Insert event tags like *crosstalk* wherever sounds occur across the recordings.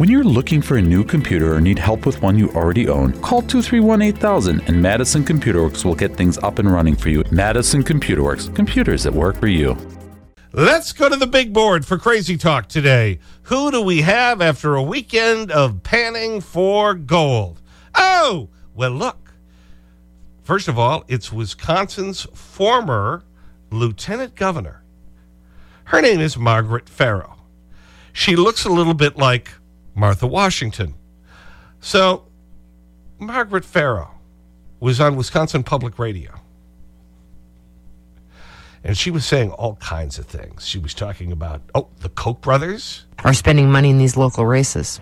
When you're looking for a new computer or need help with one you already own, call 231 8000 and Madison Computer Works will get things up and running for you. Madison Computer Works, computers that work for you. Let's go to the big board for Crazy Talk today. Who do we have after a weekend of panning for gold? Oh, well, look. First of all, it's Wisconsin's former lieutenant governor. Her name is Margaret Farrow. She looks a little bit like Martha Washington. So, Margaret Farrow was on Wisconsin Public Radio. And she was saying all kinds of things. She was talking about, oh, the Koch brothers. Are spending money in these local races.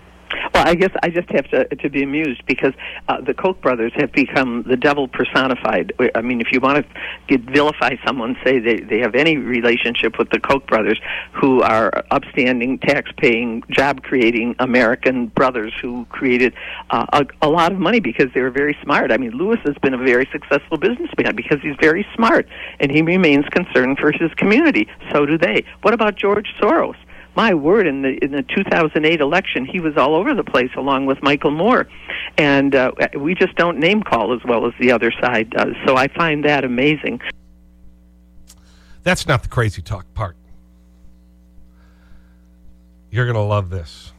Well, I guess I just have to to be amused because uh, the Koch brothers have become the devil personified. I mean, if you want to get, vilify someone, say they they have any relationship with the Koch brothers, who are upstanding, tax-paying, job-creating American brothers who created uh, a, a lot of money because they were very smart. I mean, Lewis has been a very successful businessman because he's very smart and he remains concerned for his community. So do they. What about George Soros? My word, in the in the 2008 election, he was all over the place along with Michael Moore, and uh, we just don't name call as well as the other side does. So I find that amazing. That's not the crazy talk part. You're going to love this.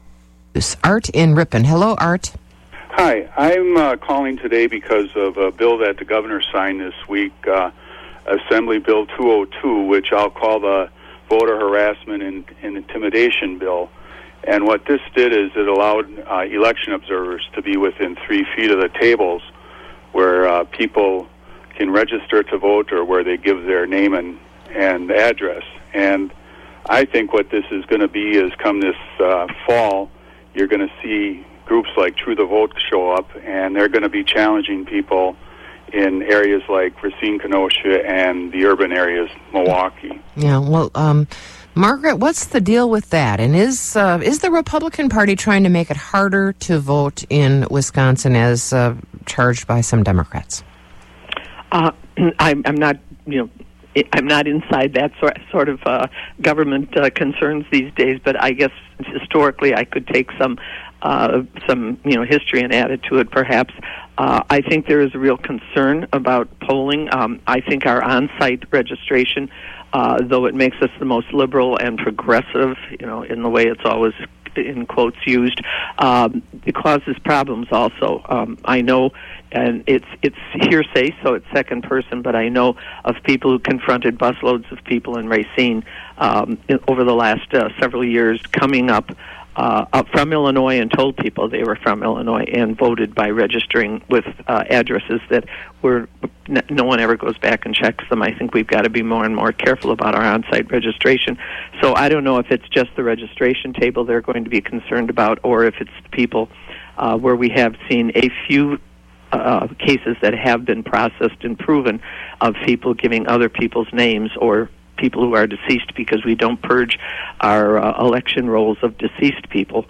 This Art in Ripon. Hello, Art. Hi, I'm uh, calling today because of a bill that the governor signed this week, uh, Assembly Bill 202, which I'll call the voter harassment and, and intimidation bill. And what this did is it allowed uh, election observers to be within three feet of the tables where uh, people can register to vote or where they give their name and, and address. And I think what this is going to be is come this uh, fall, you're going to see groups like True the Vote show up, and they're going to be challenging people in areas like Racine, Kenosha, and the urban areas, Milwaukee. Yeah, well, um, Margaret, what's the deal with that? And is uh, is the Republican Party trying to make it harder to vote in Wisconsin, as uh, charged by some Democrats? Uh, *clears throat* I'm, I'm not, you know. I'm not inside that sort sort of uh, government uh, concerns these days, but I guess historically I could take some uh, some you know history and add it to it perhaps. Uh, I think there is a real concern about polling. Um, I think our on-site registration, uh, though it makes us the most liberal and progressive, you know, in the way it's always in quotes used, um, it causes problems. Also, um, I know, and it's it's hearsay, so it's second person, but I know of people who confronted busloads of people in Racine um, in, over the last uh, several years, coming up uh, up from Illinois and told people they were from Illinois and voted by registering with uh, addresses that were no one ever goes back and checks them. I think we've got to be more and more careful about our on-site registration. So I don't know if it's just the registration table they're going to be concerned about, or if it's people uh, where we have seen a few uh, cases that have been processed and proven of people giving other people's names or people who are deceased because we don't purge our uh, election rolls of deceased people.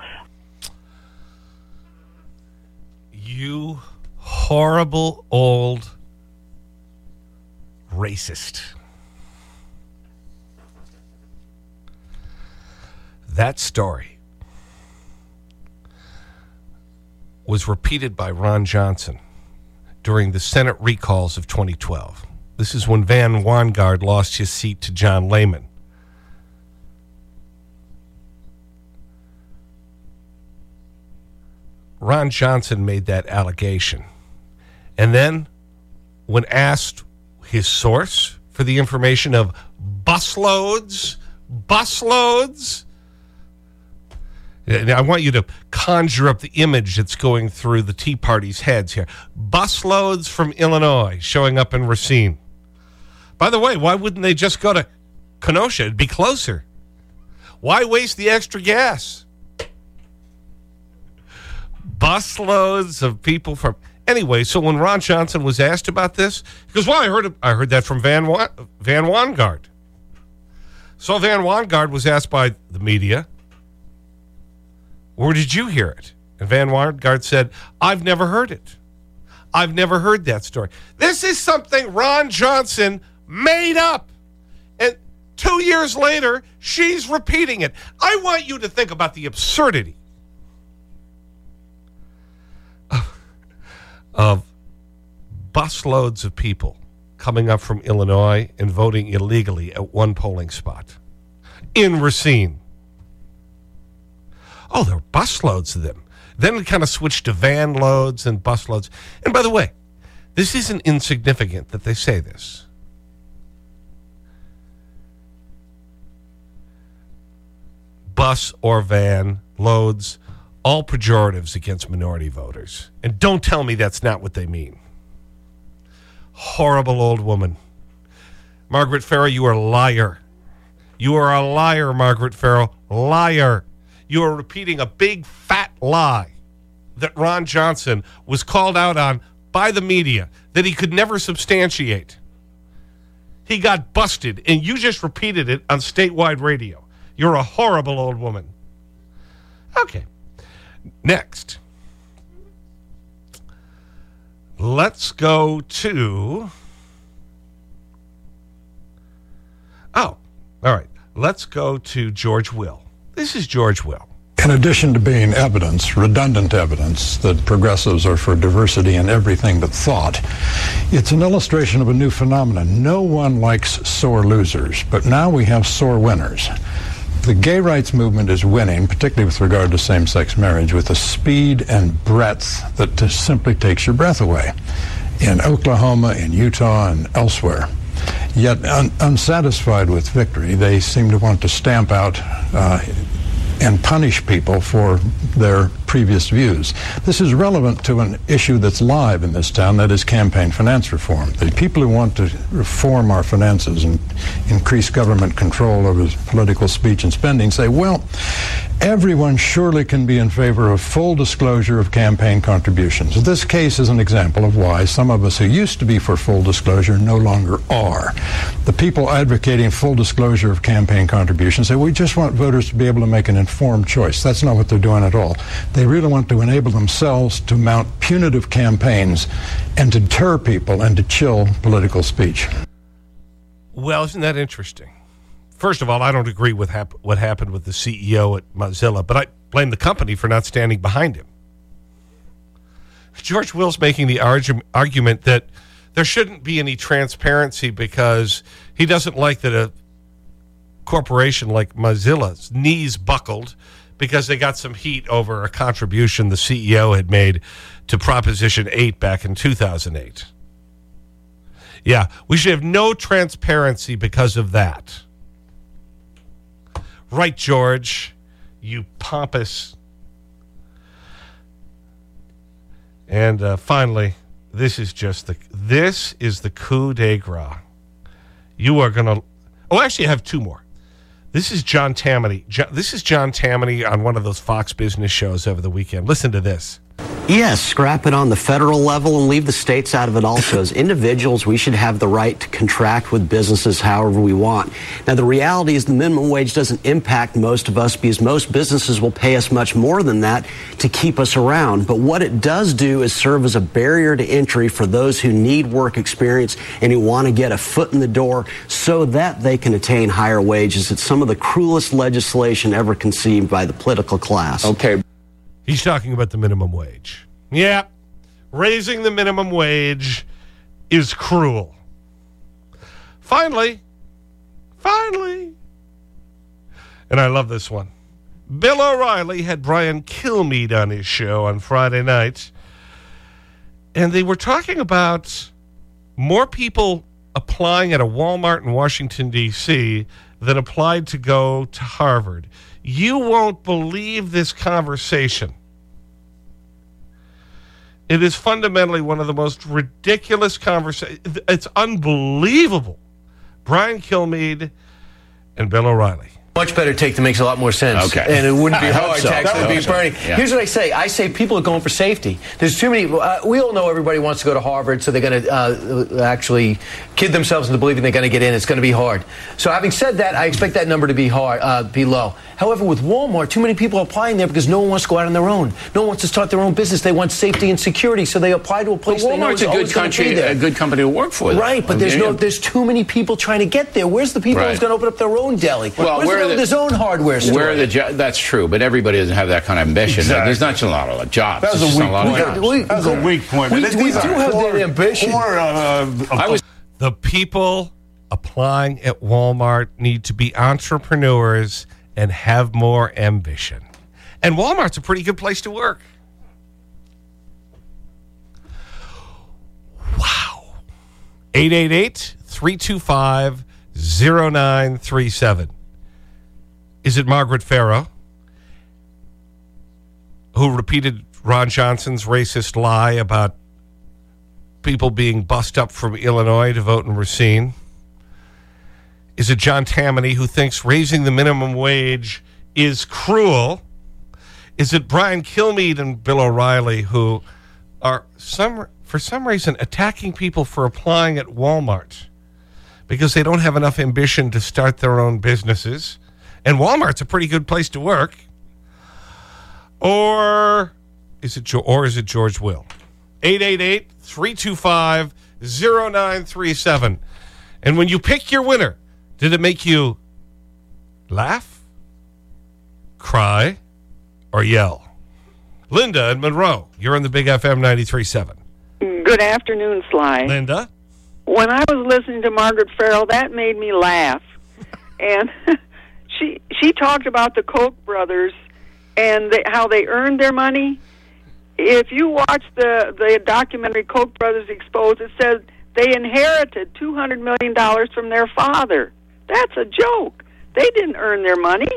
You horrible old racist. That story was repeated by Ron Johnson during the Senate recalls of 2012. This is when Van Wanggaard lost his seat to John Lehman. Ron Johnson made that allegation. And then, when asked his source for the information of busloads, busloads, I want you to conjure up the image that's going through the Tea Party's heads here. Busloads from Illinois showing up in Racine. By the way, why wouldn't they just go to Kenosha? It'd be closer. Why waste the extra gas? Busloads of people from... Anyway, so when Ron Johnson was asked about this, he goes, well, I heard, I heard that from Van, Van Wanggaard. So Van Wanggaard was asked by the media, where did you hear it? And Van Wanggaard said, I've never heard it. I've never heard that story. This is something Ron Johnson made up. And two years later, she's repeating it. I want you to think about the absurdity of, of busloads of people coming up from Illinois and voting illegally at one polling spot in Racine. Oh, there were busloads of them. Then we kind of switched to van loads and busloads. And by the way, this isn't insignificant that they say this. Bus or van loads, all pejoratives against minority voters. And don't tell me that's not what they mean. Horrible old woman. Margaret Farrow, you are a liar. You are a liar, Margaret Farrow. Liar. You are repeating a big fat lie that Ron Johnson was called out on by the media that he could never substantiate. He got busted, and you just repeated it on statewide radio. You're a horrible old woman. Okay. Next. Let's go to. Oh, all right. Let's go to George Will. This is George Will. In addition to being evidence, redundant evidence, that progressives are for diversity in everything but thought, it's an illustration of a new phenomenon. No one likes sore losers, but now we have sore winners. The gay rights movement is winning, particularly with regard to same sex marriage, with a speed and breadth that just simply takes your breath away in Oklahoma, in Utah, and elsewhere. Yet, un- unsatisfied with victory, they seem to want to stamp out uh, and punish people for their previous views. This is relevant to an issue that's live in this town, that is campaign finance reform. The people who want to reform our finances and increase government control over political speech and spending say, well, everyone surely can be in favor of full disclosure of campaign contributions. This case is an example of why some of us who used to be for full disclosure no longer are. The people advocating full disclosure of campaign contributions say we just want voters to be able to make an informed choice. That's not what they're doing at all. They really want to enable themselves to mount punitive campaigns and to deter people and to chill political speech. Well, isn't that interesting? First of all, I don't agree with hap what happened with the CEO at Mozilla, but I blame the company for not standing behind him. George Will's making the argu argument that there shouldn't be any transparency because he doesn't like that a corporation like Mozilla's knees buckled because they got some heat over a contribution the CEO had made to Proposition 8 back in 2008. Yeah, we should have no transparency because of that. Right, George, you pompous. And uh, finally, this is just the, this is the coup de grace. You are going to, oh, actually, I have two more. This is John Tamny. this is John Tamny on one of those Fox Business shows over the weekend. Listen to this. Yes, scrap it on the federal level and leave the states out of it also. As individuals, we should have the right to contract with businesses however we want. Now, the reality is the minimum wage doesn't impact most of us because most businesses will pay us much more than that to keep us around. But what it does do is serve as a barrier to entry for those who need work experience and who want to get a foot in the door so that they can attain higher wages. It's some of the cruelest legislation ever conceived by the political class. Okay. He's talking about the minimum wage. Yeah, raising the minimum wage is cruel. Finally, finally, and I love this one. Bill O'Reilly had Brian Kilmeade on his show on Friday night, and they were talking about more people applying at a Walmart in Washington, D.C. than applied to go to Harvard. You won't believe this conversation. It is fundamentally one of the most ridiculous conversations. It's unbelievable. Brian Kilmeade and Bill O'Reilly. Much better take that makes a lot more sense. Okay. And it wouldn't be *laughs* hard so. tax. That would be so. burning. Yeah. Here's what I say. I say people are going for safety. There's too many. Uh, we all know everybody wants to go to Harvard, so they're going to uh, actually kid themselves into believing they're going to get in. It's going to be hard. So having said that, I expect that number to be hard, uh, be low. However, with Walmart, too many people are applying there because no one wants to go out on their own. No one wants to start their own business. They want safety and security, so they apply to a place but they know Walmart's a good country, a good company to work for. Right, but there's no, there's too many people trying to get there. Where's the people right. who's going to open up their own deli? Well, Where's where build the- his own hardware store. Where the jo- that's true, but everybody doesn't have that kind of ambition. Exactly. There's not a lot of jobs. That was a weak not lot of point. We- That was a weak point. we- These we do have poor- that ambition. poor, uh, I was The people applying at Walmart need to be entrepreneurs and have more ambition. And Walmart's a pretty good place to work. Wow. 888 325 0937. Is it Margaret Farrow who repeated Ron Johnson's racist lie about people being bussed up from Illinois to vote in Racine? Is it John Tamny who thinks raising the minimum wage is cruel? Is it Brian Kilmeade and Bill O'Reilly who are, some, for some reason, attacking people for applying at Walmart because they don't have enough ambition to start their own businesses? And Walmart's a pretty good place to work. Or is it, or is it George Will? 888 325 0937. And when you pick your winner, did it make you laugh, cry, or yell? Linda and Monroe, you're on the Big FM 93.7. Good afternoon, Sly. Linda? When I was listening to Margaret Farrell, that made me laugh. and *laughs* she she talked about the Koch brothers and they, how they earned their money. If you watch the the documentary Koch brothers exposed, it says they inherited two hundred million dollars from their father. That's a joke. They didn't earn their money.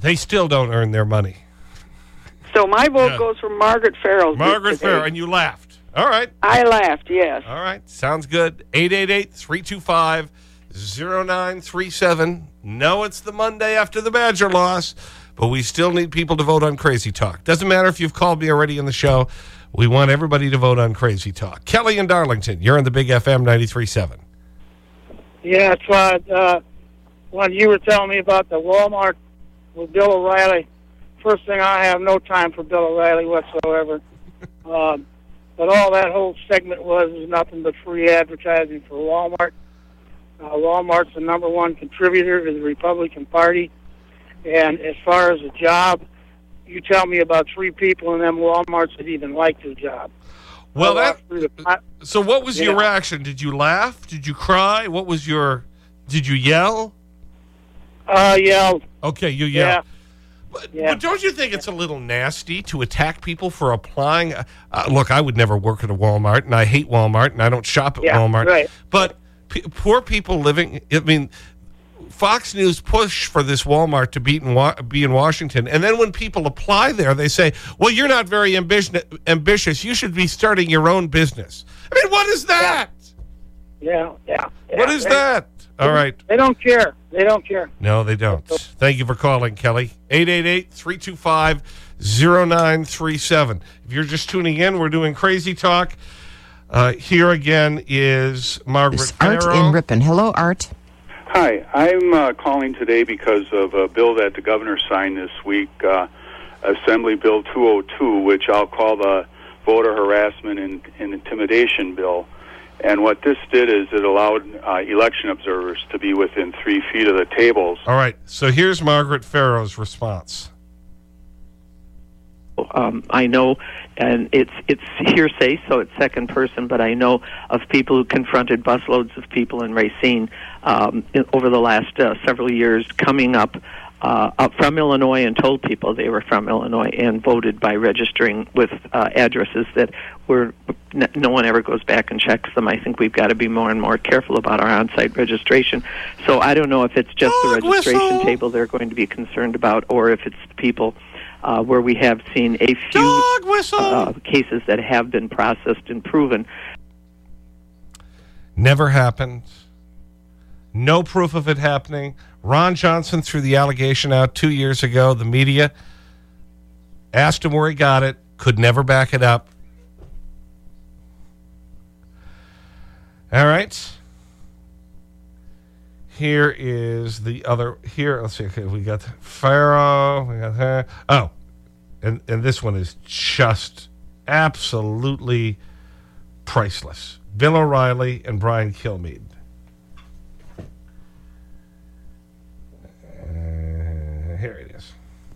They still don't earn their money. So my vote Yeah. goes for Margaret Farrell. Margaret. Farrow, and you laughed. All right. I laughed. Yes. All right. Sounds good. 888 325 0937. No, it's the Monday after the Badger loss, but we still need people to vote on Crazy Talk. Doesn't matter if you've called me already in the show. We want everybody to vote on Crazy Talk. Kelly in Darlington, you're on the Big FM 93.7. Yeah, it's what uh, when you were telling me about the Walmart with Bill O'Reilly. First thing, I have no time for Bill O'Reilly whatsoever. *laughs* um, but all that whole segment was is nothing but free advertising for Walmart. Uh, Walmart's the number one contributor to the Republican Party, and as far as a job, you tell me about three people in them WalMarts that even like their job. Well, that, the, so what was your reaction? Did you laugh? Did you cry? What was your, did you yell? uh, yelled. Okay, you Yeah. But, Yeah. but don't you think it's a little nasty to attack people for applying? Uh, look, I would never work at a Walmart, and I hate Walmart, and I don't shop at Yeah, Walmart. right. But poor people living, I mean, Fox News push for this Walmart to be in, Wa be in Washington. And then when people apply there, they say, well, you're not very ambition ambitious. You should be starting your own business. I mean, what is that? Yeah, yeah. What yeah. is They- that? All right. They don't care. They don't care. No, they don't. Thank you for calling, Kelly. 888-325-0937. If you're just tuning in, we're doing Crazy Talk. Uh, here again is Margaret It's Art Farrow. in Ripon. Hello, Art. Hi, I'm uh, calling today because of a bill that the governor signed this week, uh, Assembly Bill 202, which I'll call the voter harassment and, and intimidation bill. And what this did is it allowed uh, election observers to be within three feet of the tables. All right. So here's Margaret Farrow's response. Um, I know, and it's it's hearsay, so it's second person. But I know of people who confronted busloads of people in Racine um, in, over the last uh, several years, coming up. Uh, up from Illinois and told people they were from Illinois and voted by registering with uh, addresses that were no one ever goes back and checks them. I think we've got to be more and more careful about our on-site registration. So I don't know if it's just the registration whistle. table they're going to be concerned about, or if it's the people uh, where we have seen a few Dog whistle. uh, cases that have been processed and proven. Never happened. No proof of it happening. Ron Johnson threw the allegation out two years ago. The media asked him where he got it, could never back it up. All right. Here is the other. Here, let's see. Okay, we got Farrow. We got her. Oh, and, and this one is just absolutely priceless. Bill O'Reilly and Brian Kilmeade.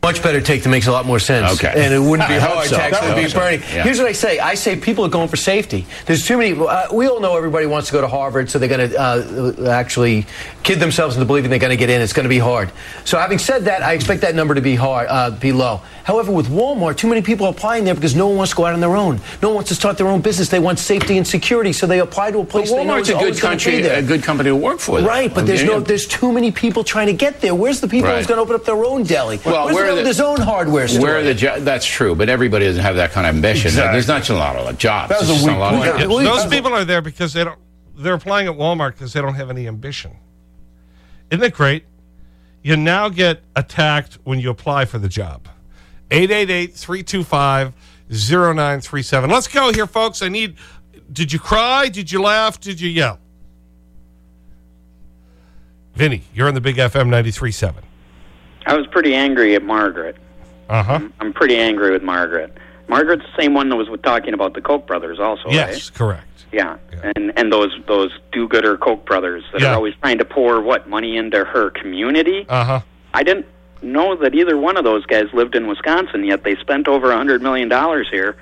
Much better take that makes a lot more sense. Okay. And it wouldn't be I hard. so. Tax I would be so. burning. Yeah. Here's what I say. I say people are going for safety. There's too many. Uh, we all know everybody wants to go to Harvard, so they're going to uh, actually kid themselves into believing they're going to get in. It's going to be hard. So having said that, I expect that number to be hard, uh, be low. However, with Walmart, too many people are applying there because no one wants to go out on their own. No one wants to start their own business. They want safety and security, so they apply to a But place they know Walmart's a good country, a good company to work for. though. Right, but there's no, there's too many people trying to get there. Where's the people Right. who's going to open up their own deli? Well, where the, are the- their own hardware store? Where the jo- that's true, but everybody doesn't have that kind of ambition. Exactly. There's not a lot of jobs. That was There's a weak lot of point. jobs. Yeah, Those people are there because they don't, they're applying at Walmart because they don't have any ambition. Isn't it great? You now get attacked when you apply for the job. 888-325-0937. Let's go here, folks. I need, did you cry? Did you laugh? Did you yell? Vinny, you're on the Big FM 93.7. I was pretty angry at Margaret. Uh-huh. I'm pretty angry with Margaret. Margaret's the same one that was talking about the Koch brothers, also, yes, right? correct. Yeah, and and those those do-gooder Koch brothers that Yeah. are always trying to pour what money into her community. Uh-huh. I didn't know that either one of those guys lived in Wisconsin, yet they spent over a hundred million dollars here.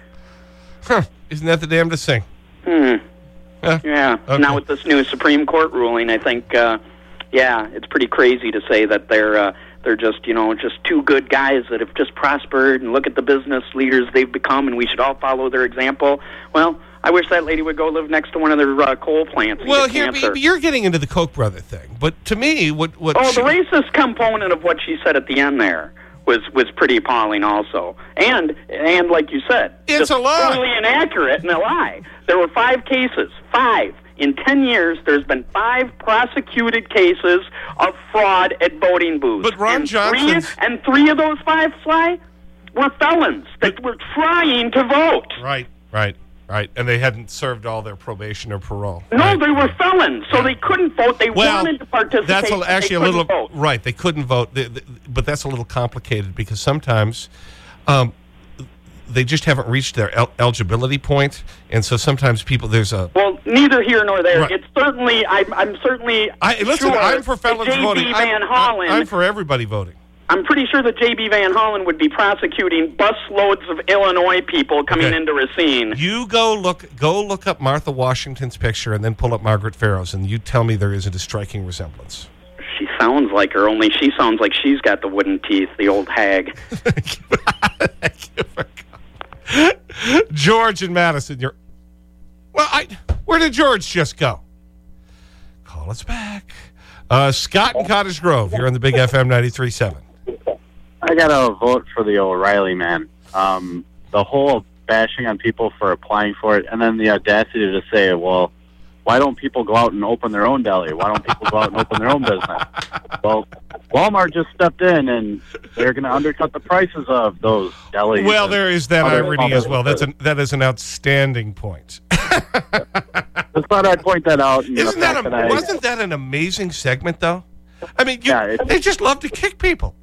Huh. Isn't that the damnedest thing? Hmm. Yeah. Yeah. Okay. Now with this new Supreme Court ruling, I think, uh, yeah, it's pretty crazy to say that they're uh, they're just you know just two good guys that have just prospered and look at the business leaders they've become, and we should all follow their example. Well, I wish that lady would go live next to one of their uh, coal plants. Well, here, you're getting into the Koch brother thing. But to me, what... what Oh, the racist component of what she said at the end there was was pretty appalling, also. And and like you said, It's a lie. totally inaccurate and a lie. There were five cases, five in ten years. There's been five prosecuted cases of fraud at voting booths. But Ron three, and three of those five fly were felons that were trying to vote. Right, right, right. And they hadn't served all their probation or parole. No, Right. they were felons, so they couldn't vote. They Well, wanted to participate. that's a, but actually a little vote. right. They couldn't vote, They- they- but that's a little complicated because sometimes um, they just haven't reached their el eligibility point, and so sometimes people there's a. Well, neither here nor there. Right. It's certainly. I'm, I'm certainly. I, listen, sure I'm for felons J.B. voting. Van I'm, Hollen. I'm for everybody voting. I'm pretty sure that J.B. Van Hollen would be prosecuting busloads of Illinois people coming Okay. into Racine. You go look go look up Martha Washington's picture and then pull up Margaret Farrow's, and you tell me there isn't a striking resemblance. She sounds like her, only she sounds like she's got the wooden teeth, the old hag. *laughs* *laughs* *laughs* George and Madison, you're. Well, I. Where did George just go? Call us back. Uh, Scott and Cottage Grove. You're on the Big FM 93.7. I gotta vote for the O'Reilly man. Um, the whole bashing on people for applying for it, and then the audacity to say, "Well, why don't people go out and open their own deli? Why don't people go out and open their own business?" Well, Walmart just stepped in, and they're going to undercut the prices of those delis. Well, there is that irony as well. That's an, that is an outstanding point. *laughs* Just thought I'd point that out. Isn't that a, that I- wasn't that an amazing segment, though? I mean, you, Yeah, they just love to kick people.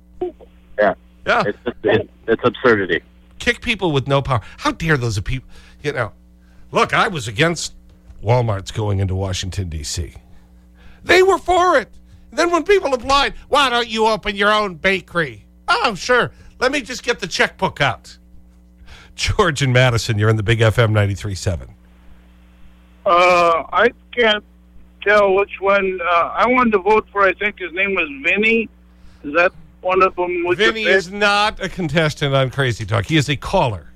Yeah, Yeah. it's just, it, it's absurdity. kick people with no power. How dare those people, you know. Look, I was against Walmart's going into Washington, D.C. They were for it. Then when people applied, why don't you open your own bakery? Oh, sure. Let me just get the checkbook out. George and Madison, you're in the Big FM 93.7. Uh, I can't tell which one. Uh, I wanted to vote for. I think his name was Vinny. Is that one of them? Vinny is not a contestant on Crazy Talk. He is a caller.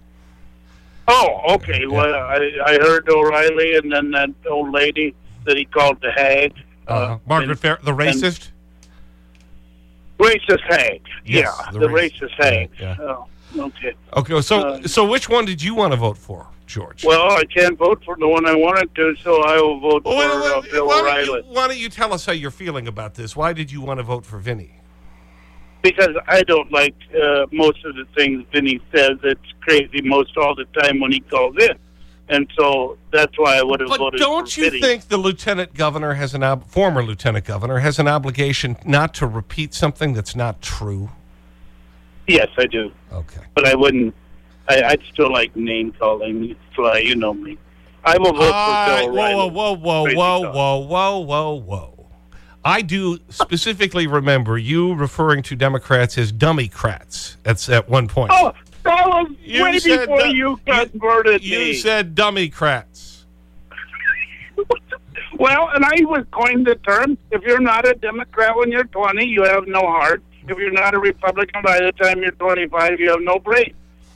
Oh, okay. Well, I, I heard O'Reilly and then that old lady that he called the hag. Uh, Margaret Fair, the racist? Racist hag. Yes, yeah, the the, rac- racist hag. yeah. Oh, okay. Okay, so, Uh, so which one did you want to vote for, George? Well, I can't vote for the one I wanted to, so I will vote Well, for wait, uh, Bill O'Reilly. why don't you tell us how you're feeling about this? Why did you want to vote for Vinny? Because I don't like uh, most of the things Vinny says. It's crazy most all the time when he calls in. And so that's why I would have But voted don't you Vinny. think the lieutenant governor has an ob former lieutenant governor has an obligation not to repeat something that's not true? Yes, I do. Okay. But I wouldn't. I, I'd still like name calling. Sly, you know me. I will vote I- for Bill whoa, whoa, whoa, Crazy whoa, whoa, whoa, whoa, whoa. I do specifically remember you referring to Democrats as dummycrats at, at one point. Oh, that was You way said before you converted you me. said dummycrats. *laughs* Well, and I was coined the term, if you're not a Democrat when you're 20, you have no heart. If you're not a Republican by the time you're 25, you have no brain.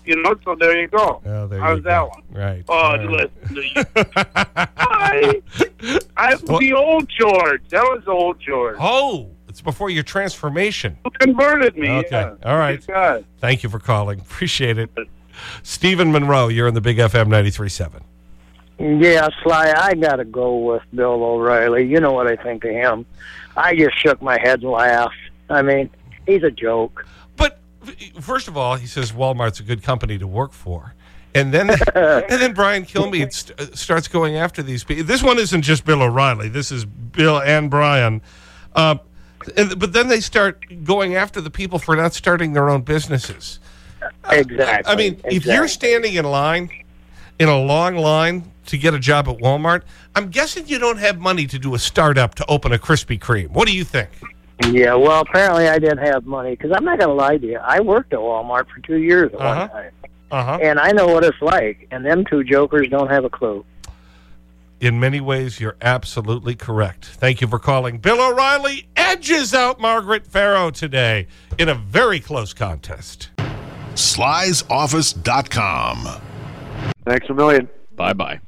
You know, so there you go. Oh, there How's you that go. one? Right. Oh, All right. listen to you. *laughs* I, I, the old George. That was old George. Oh, it's before your transformation. Who converted me? Okay. yeah. All right. God. Thank you for calling. *laughs* Appreciate it. Stephen Monroe, you're in the Big FM 93.7. Yeah, Sly, I got to go with Bill O'Reilly. You know what I think of him. I just shook my head and laughed. I mean, he's a joke. First of all, he says Walmart's a good company to work for. And then, *laughs* and then Brian Kilmeade *laughs* st uh, starts going after these people. This one isn't just Bill O'Reilly. This is Bill and Brian. Uh, and, but then they start going after the people for not starting their own businesses. Exactly. I mean, if you're standing in line, in a long line to get a job at Walmart, I'm guessing you don't have money to do a startup to open a Krispy Kreme. What do you think? Yeah, well, apparently I didn't have money because I'm not going to lie to you. I worked at Walmart for two years at Uh-huh. one time, Uh-huh. and I know what it's like. And them two jokers don't have a clue. In many ways, you're absolutely correct. Thank you for calling. Bill O'Reilly edges out Margaret Farrow today in a very close contest. Sly'sOffice.com. Thanks a million. Bye bye.